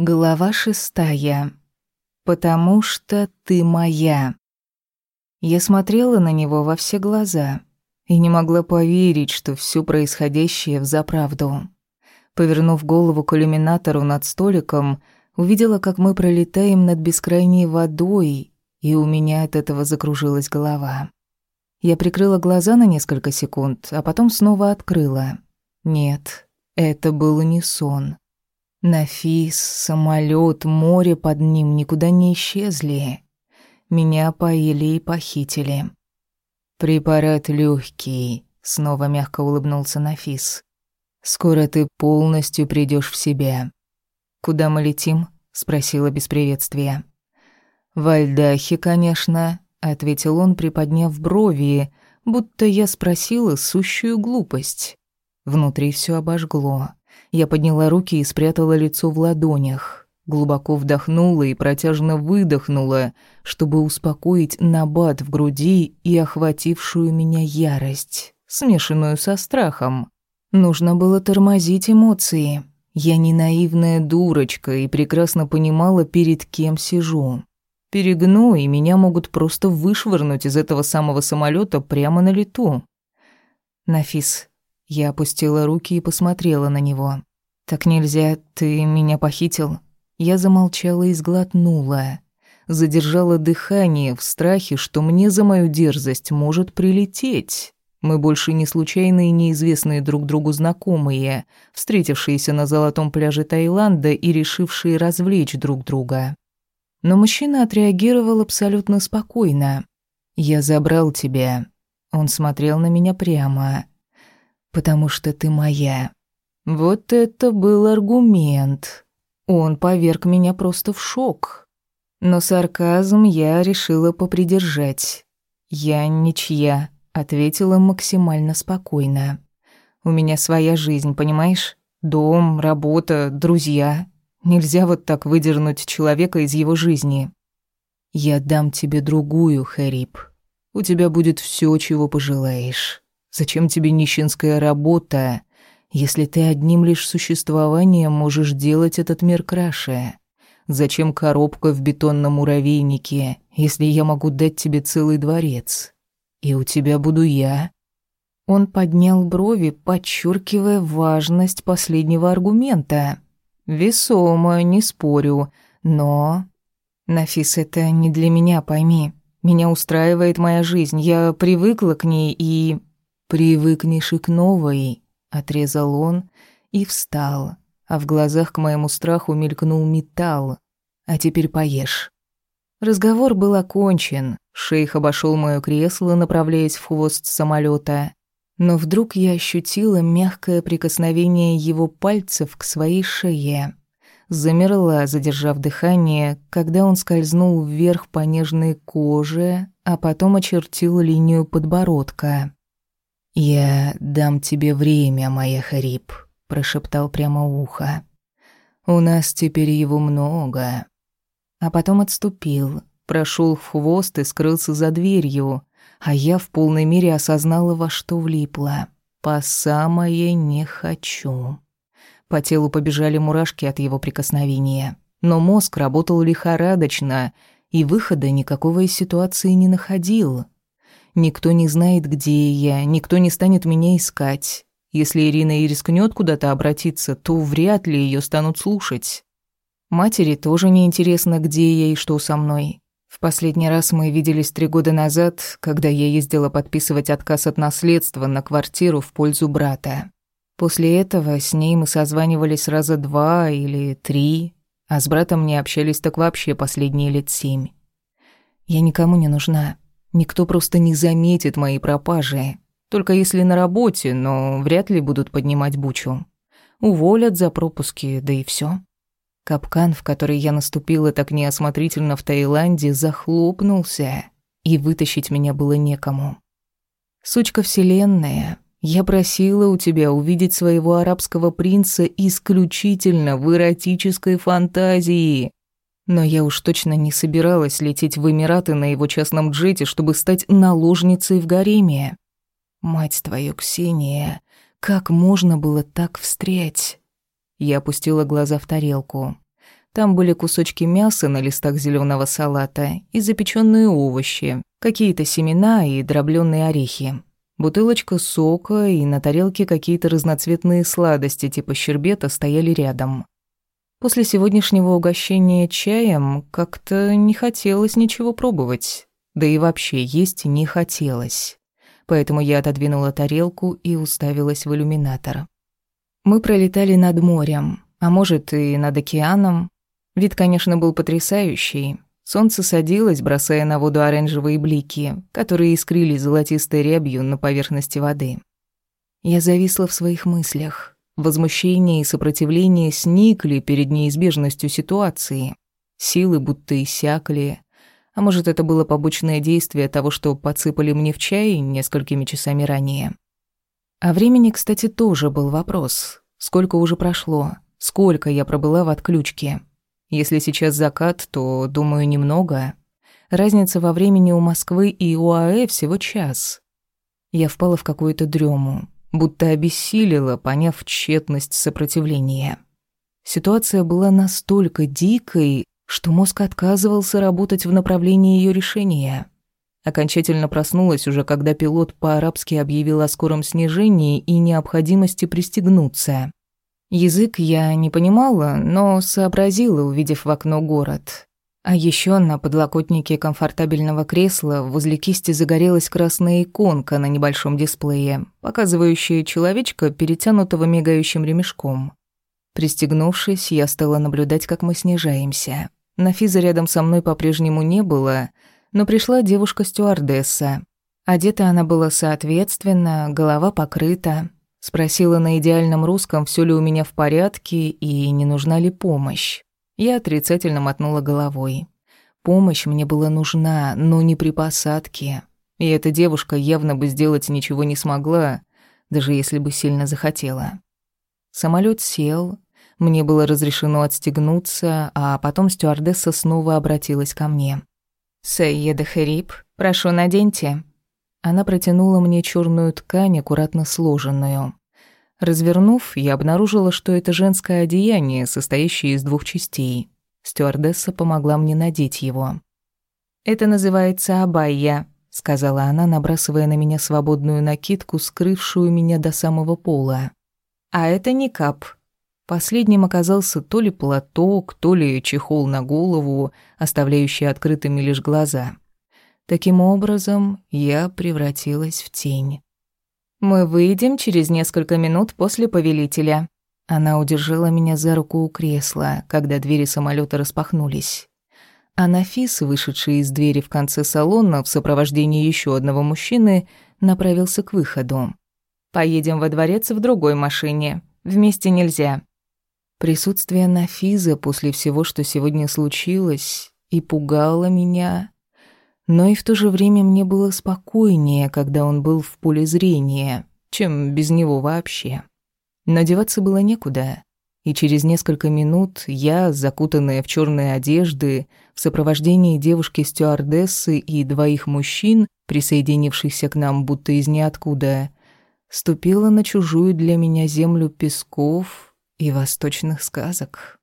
Глава шестая. «Потому что ты моя». Я смотрела на него во все глаза и не могла поверить, что все происходящее взаправду. Повернув голову к иллюминатору над столиком, увидела, как мы пролетаем над бескрайней водой, и у меня от этого закружилась голова. Я прикрыла глаза на несколько секунд, а потом снова открыла. Нет, это был не сон. Нафис, самолет, море под ним никуда не исчезли. Меня поили и похитили. Препарат легкий, снова мягко улыбнулся Нафис. Скоро ты полностью придешь в себя. Куда мы летим? спросила без приветствия. В Альдахе, конечно, ответил он, приподняв брови, будто я спросила сущую глупость. Внутри все обожгло. Я подняла руки и спрятала лицо в ладонях. Глубоко вдохнула и протяжно выдохнула, чтобы успокоить набат в груди и охватившую меня ярость, смешанную со страхом. Нужно было тормозить эмоции. Я не наивная дурочка и прекрасно понимала, перед кем сижу. Перегну, и меня могут просто вышвырнуть из этого самого самолета прямо на лету. Нафис, я опустила руки и посмотрела на него. «Так нельзя, ты меня похитил?» Я замолчала и сглотнула. Задержала дыхание в страхе, что мне за мою дерзость может прилететь. Мы больше не случайные неизвестные друг другу знакомые, встретившиеся на золотом пляже Таиланда и решившие развлечь друг друга. Но мужчина отреагировал абсолютно спокойно. «Я забрал тебя». Он смотрел на меня прямо потому что ты моя». Вот это был аргумент. Он поверг меня просто в шок. Но сарказм я решила попридержать. «Я ничья», — ответила максимально спокойно. «У меня своя жизнь, понимаешь? Дом, работа, друзья. Нельзя вот так выдернуть человека из его жизни». «Я дам тебе другую, Харип. У тебя будет все, чего пожелаешь». Зачем тебе нищенская работа, если ты одним лишь существованием можешь делать этот мир краше? Зачем коробка в бетонном муравейнике, если я могу дать тебе целый дворец? И у тебя буду я». Он поднял брови, подчеркивая важность последнего аргумента. «Весомо, не спорю, но...» «Нафис, это не для меня, пойми. Меня устраивает моя жизнь, я привыкла к ней и...» «Привыкнешь и к новой», — отрезал он и встал, а в глазах к моему страху мелькнул металл. «А теперь поешь». Разговор был окончен. Шейх обошел моё кресло, направляясь в хвост самолета. Но вдруг я ощутила мягкое прикосновение его пальцев к своей шее. Замерла, задержав дыхание, когда он скользнул вверх по нежной коже, а потом очертил линию подбородка. «Я дам тебе время, моя Хариб», — прошептал прямо ухо. «У нас теперь его много». А потом отступил, прошел в хвост и скрылся за дверью, а я в полной мере осознала, во что влипла. По самое не хочу. По телу побежали мурашки от его прикосновения, но мозг работал лихорадочно, и выхода никакого из ситуации не находил. Никто не знает, где я, никто не станет меня искать. Если Ирина и рискнет куда-то обратиться, то вряд ли ее станут слушать. Матери тоже не интересно, где я и что со мной. В последний раз мы виделись три года назад, когда я ездила подписывать отказ от наследства на квартиру в пользу брата. После этого с ней мы созванивались раза два или три, а с братом не общались так вообще последние лет семь. Я никому не нужна. Никто просто не заметит моей пропажи. Только если на работе, но вряд ли будут поднимать бучу. Уволят за пропуски, да и все. Капкан, в который я наступила так неосмотрительно в Таиланде, захлопнулся, и вытащить меня было некому. Сучка вселенная, я просила у тебя увидеть своего арабского принца исключительно в эротической фантазии. Но я уж точно не собиралась лететь в Эмираты на его частном джете, чтобы стать наложницей в гареме. Мать твою, Ксения, как можно было так встрять? Я опустила глаза в тарелку. Там были кусочки мяса на листах зеленого салата и запеченные овощи, какие-то семена и дробленые орехи. Бутылочка сока и на тарелке какие-то разноцветные сладости типа щербета стояли рядом. После сегодняшнего угощения чаем как-то не хотелось ничего пробовать. Да и вообще есть не хотелось. Поэтому я отодвинула тарелку и уставилась в иллюминатор. Мы пролетали над морем, а может и над океаном. Вид, конечно, был потрясающий. Солнце садилось, бросая на воду оранжевые блики, которые искрились золотистой рябью на поверхности воды. Я зависла в своих мыслях. Возмущение и сопротивление сникли перед неизбежностью ситуации. Силы будто иссякли. А может, это было побочное действие того, что подсыпали мне в чай несколькими часами ранее. А времени, кстати, тоже был вопрос. Сколько уже прошло? Сколько я пробыла в отключке? Если сейчас закат, то, думаю, немного. Разница во времени у Москвы и УАЭ всего час. Я впала в какую-то дрему будто обессилила, поняв тщетность сопротивления. Ситуация была настолько дикой, что мозг отказывался работать в направлении ее решения. Окончательно проснулась уже, когда пилот по-арабски объявил о скором снижении и необходимости пристегнуться. Язык я не понимала, но сообразила, увидев в окно город. А еще на подлокотнике комфортабельного кресла возле кисти загорелась красная иконка на небольшом дисплее, показывающая человечка, перетянутого мигающим ремешком. Пристегнувшись, я стала наблюдать, как мы снижаемся. Нафиза рядом со мной по-прежнему не было, но пришла девушка-стюардесса. Одета она была соответственно, голова покрыта. Спросила на идеальном русском, все ли у меня в порядке и не нужна ли помощь. Я отрицательно мотнула головой. Помощь мне была нужна, но не при посадке. И эта девушка явно бы сделать ничего не смогла, даже если бы сильно захотела. Самолет сел, мне было разрешено отстегнуться, а потом стюардесса снова обратилась ко мне. «Сайеда Хериб, прошу, наденьте». Она протянула мне черную ткань, аккуратно сложенную. Развернув, я обнаружила, что это женское одеяние, состоящее из двух частей. Стюардесса помогла мне надеть его. «Это называется абайя», — сказала она, набрасывая на меня свободную накидку, скрывшую меня до самого пола. «А это не кап». Последним оказался то ли платок, то ли чехол на голову, оставляющий открытыми лишь глаза. Таким образом, я превратилась в тень. Мы выйдем через несколько минут после повелителя. Она удержала меня за руку у кресла, когда двери самолета распахнулись. А Нафис, вышедший из двери в конце салона в сопровождении еще одного мужчины, направился к выходу. Поедем во дворец в другой машине. Вместе нельзя. Присутствие Нафиза после всего, что сегодня случилось, и пугало меня, но и в то же время мне было спокойнее, когда он был в поле зрения, чем без него вообще. Но деваться было некуда, и через несколько минут я, закутанная в черные одежды, в сопровождении девушки-стюардессы и двоих мужчин, присоединившихся к нам будто из ниоткуда, ступила на чужую для меня землю песков и восточных сказок.